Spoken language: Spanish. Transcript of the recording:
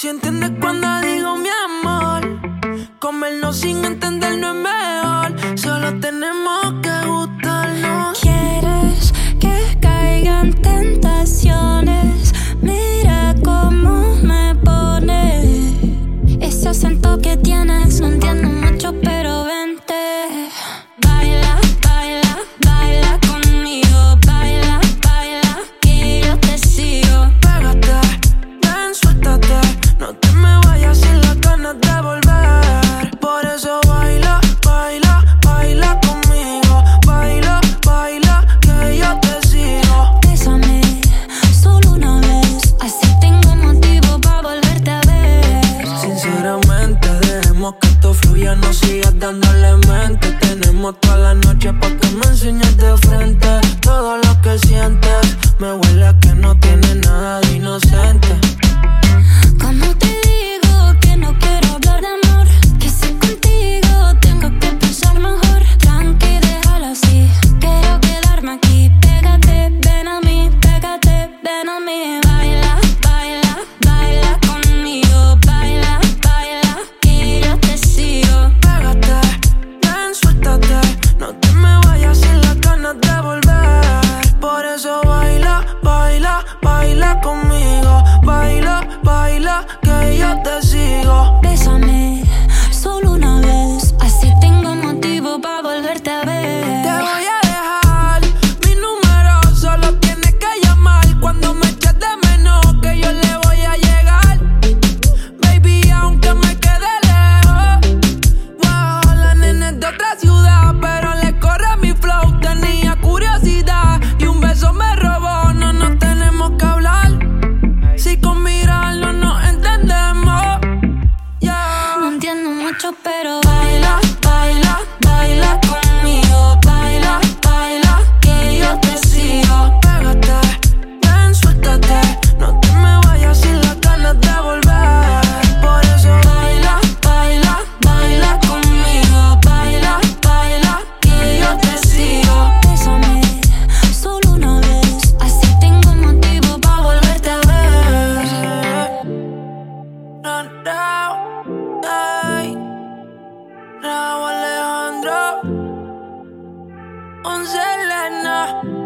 Si entiendes cuando digo mi amor, comernos sin entendernos es mejor. seguramente dejemos que esto fluya, no sigas dándole mente. Tenemos toda la noche para que me pero baila, baila, baila on Zelena.